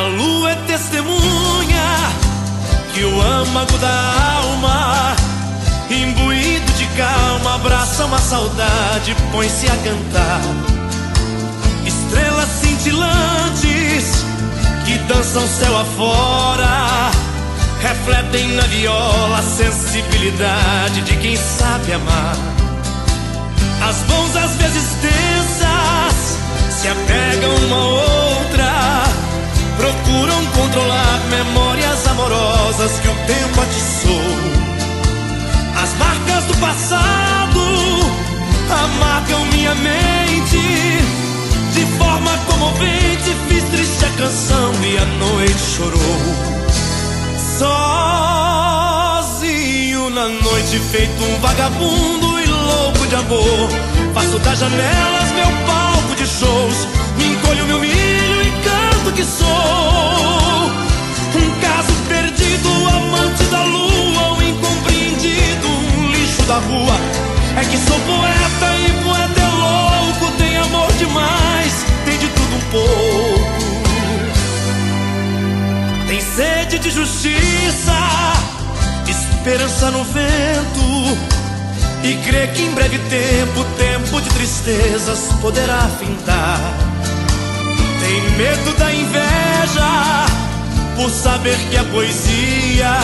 A lua é testemunha que o âmago da alma, imbuído de calma, abraça uma saudade, põe-se a cantar. Estrelas cintilantes que dançam céu afora, refletem na viola a sensibilidade de quem sabe amar. Chorou. Sozinho na noite, feito um vagabundo e louco de amor. Faço das janelas meu palco de shows. Me encolho, me humilho e canto que sou. Um caso perdido, amante da lua, um incompreendido, um lixo da rua. É que sou poeta e poeta é louco, tem amor demais, tem de tudo um pouco. De justiça, esperança no vento. E crê que em breve tempo, tempo de tristezas poderá findar. Tem medo da inveja, por saber que a poesia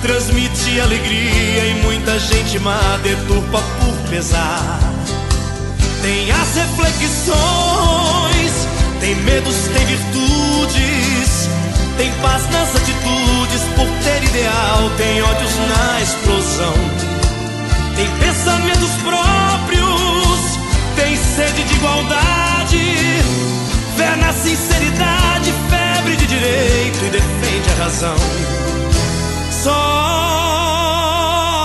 transmite alegria e muita gente má deturpa por pesar. Tem as reflexões, tem medos, tem virtudes, tem ódios na explosão. Tem pensamentos próprios, tem sede de igualdade, fé na sinceridade, febre de direito e defende a razão.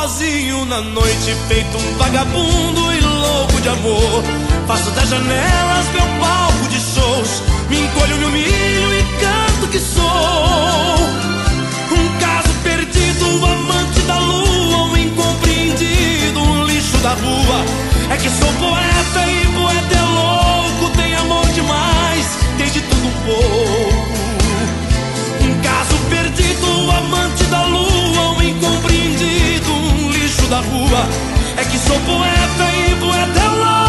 Sozinho na noite, feito um vagabundo e louco de amor. Faço das janelas meu palco de shows. Me encolho, me humilho e canto que sou. É que sou poeta e poeta é louco, tem amor demais, tem de tudo um pouco. Um caso perdido, amante da lua, um incompreendido, um lixo da rua. É que sou poeta e poeta é louco.